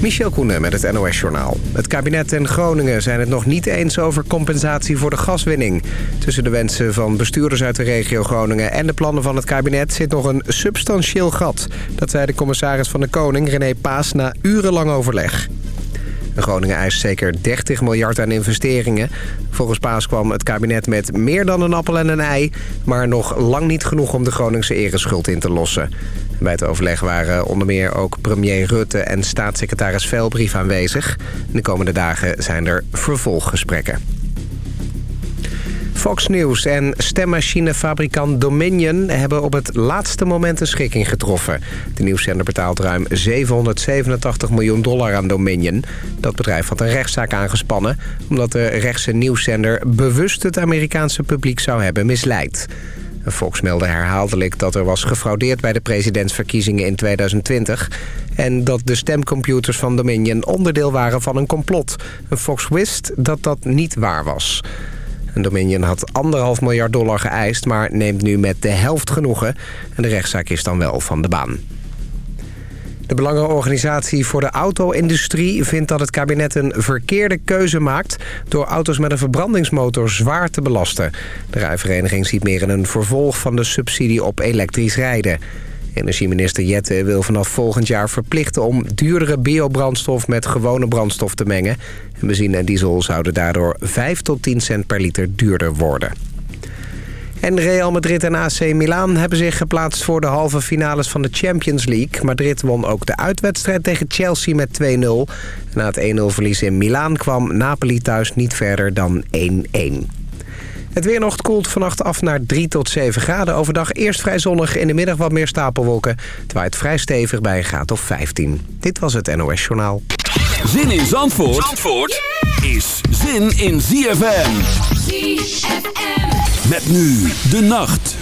Michel Koenen met het NOS-journaal. Het kabinet en Groningen zijn het nog niet eens over compensatie voor de gaswinning. Tussen de wensen van bestuurders uit de regio Groningen en de plannen van het kabinet zit nog een substantieel gat. Dat zei de commissaris van de Koning, René Paas, na urenlang overleg. Groningen eist zeker 30 miljard aan investeringen. Volgens Paas kwam het kabinet met meer dan een appel en een ei... maar nog lang niet genoeg om de Groningse ereschuld in te lossen. Bij het overleg waren onder meer ook premier Rutte en staatssecretaris Velbrief aanwezig. De komende dagen zijn er vervolggesprekken. Fox News en stemmachinefabrikant Dominion hebben op het laatste moment een schikking getroffen. De nieuwszender betaalt ruim 787 miljoen dollar aan Dominion. Dat bedrijf had een rechtszaak aangespannen... omdat de rechtse nieuwszender bewust het Amerikaanse publiek zou hebben misleid. Fox meldde herhaaldelijk dat er was gefraudeerd bij de presidentsverkiezingen in 2020... en dat de stemcomputers van Dominion onderdeel waren van een complot. Fox wist dat dat niet waar was. Dominion had anderhalf miljard dollar geëist... maar neemt nu met de helft genoegen. En de rechtszaak is dan wel van de baan. De Belangenorganisatie voor de Auto-industrie vindt dat het kabinet een verkeerde keuze maakt... door auto's met een verbrandingsmotor zwaar te belasten. De rijvereniging ziet meer in een vervolg van de subsidie op elektrisch rijden. Energieminister Jette wil vanaf volgend jaar verplichten om duurdere biobrandstof met gewone brandstof te mengen. En benzine en diesel zouden daardoor 5 tot 10 cent per liter duurder worden. En Real Madrid en AC Milan hebben zich geplaatst voor de halve finales van de Champions League. Madrid won ook de uitwedstrijd tegen Chelsea met 2-0. Na het 1-0 verlies in Milaan kwam Napoli thuis niet verder dan 1-1. Het weer nog koelt vannacht af naar 3 tot 7 graden. Overdag eerst vrij zonnig, in de middag wat meer stapelwolken. Het waait vrij stevig bij een graad of 15. Dit was het NOS Journaal. Zin in Zandvoort, Zandvoort is zin in ZFM. ZFM. Met nu de nacht.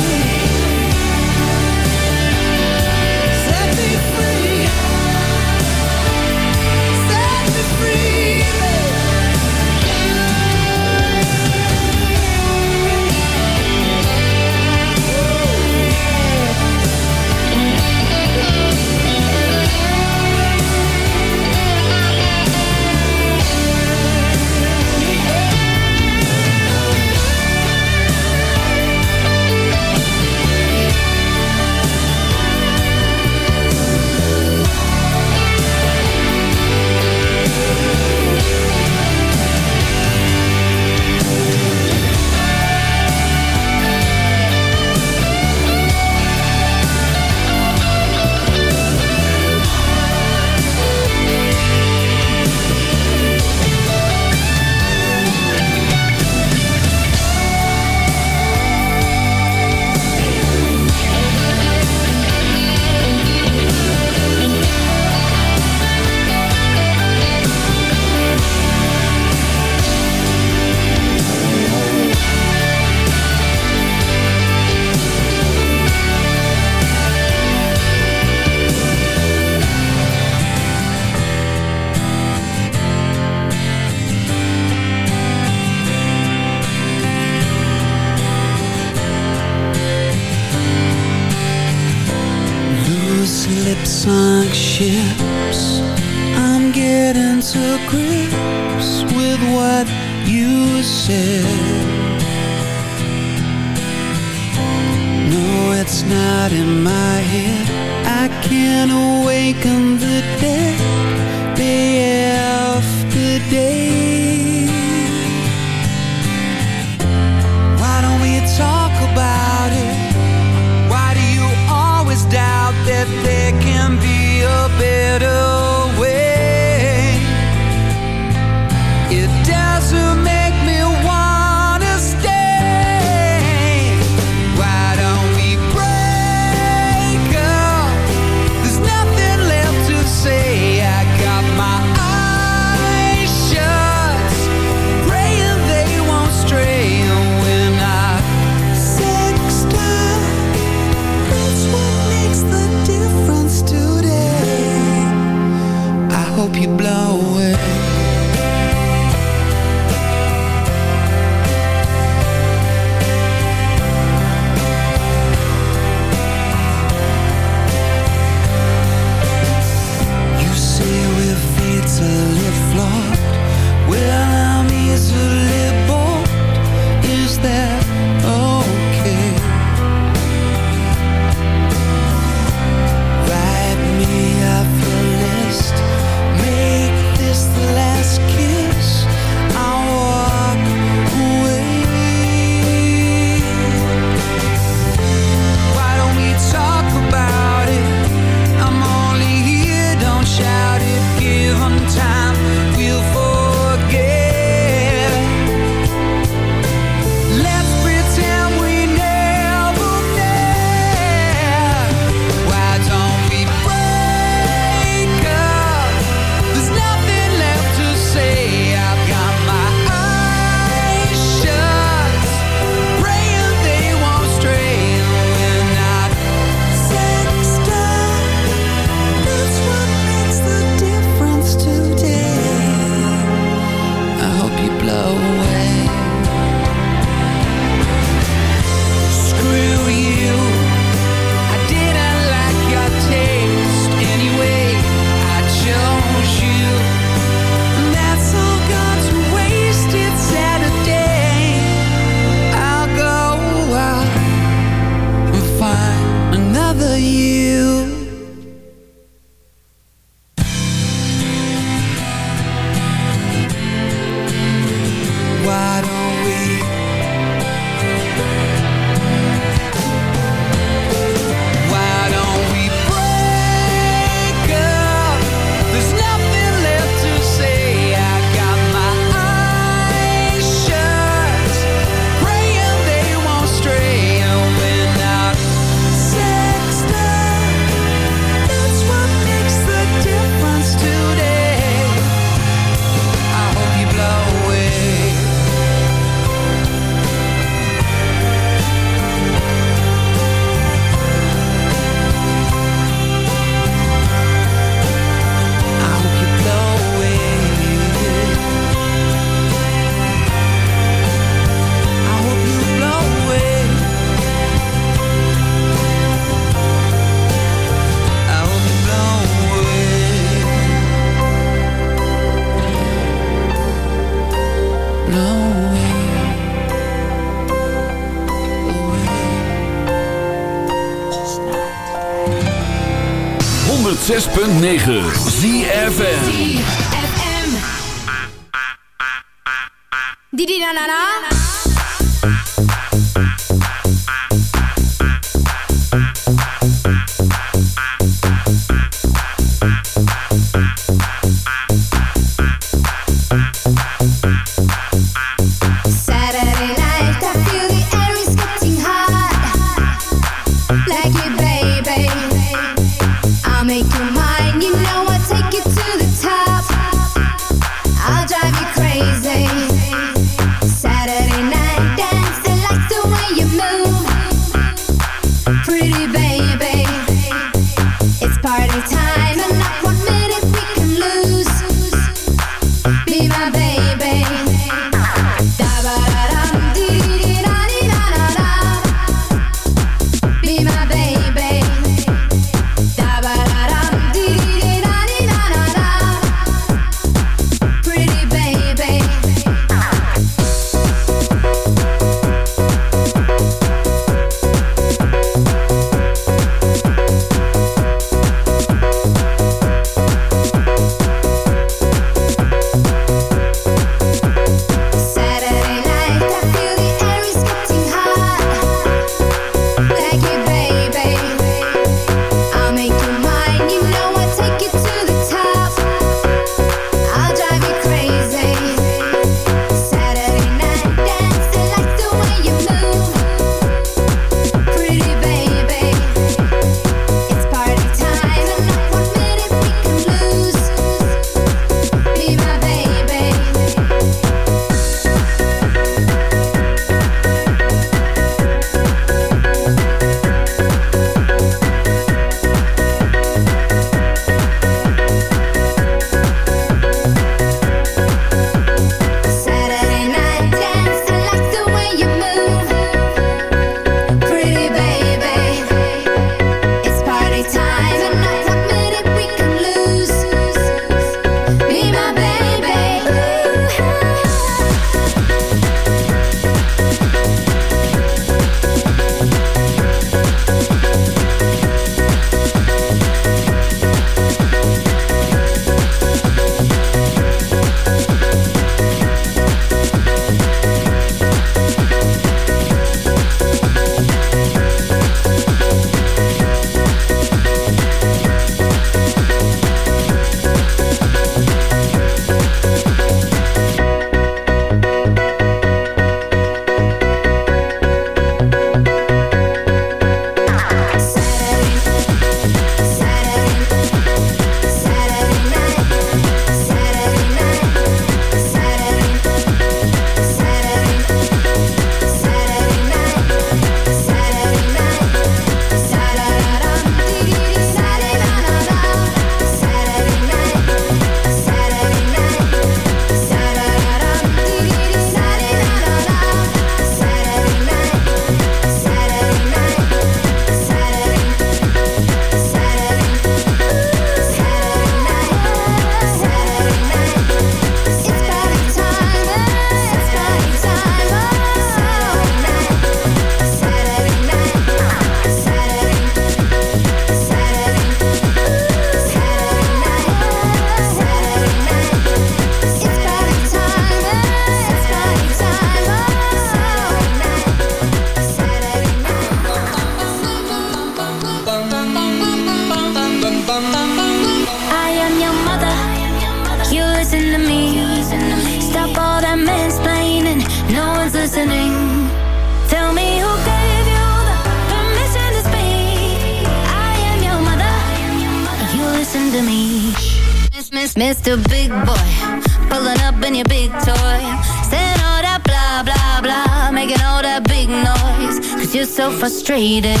Mr. Big Boy, pulling up in your big toy. Saying all that blah, blah, blah, making all that big noise. Cause you're so frustrated,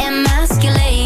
emasculated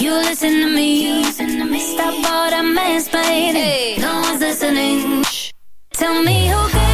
You listen to me. Let me stop all the mansplaining. Hey. No one's listening. Shh. Tell me who gave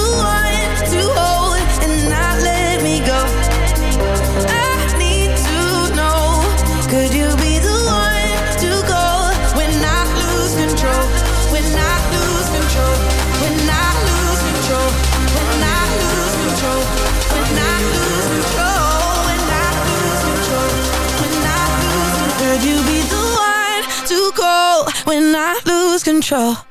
control.